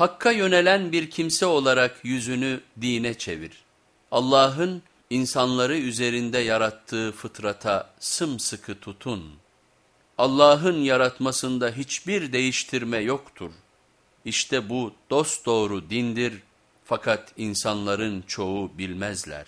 Hakka yönelen bir kimse olarak yüzünü dine çevir. Allah'ın insanları üzerinde yarattığı fıtrata sımsıkı tutun. Allah'ın yaratmasında hiçbir değiştirme yoktur. İşte bu dosdoğru dindir fakat insanların çoğu bilmezler.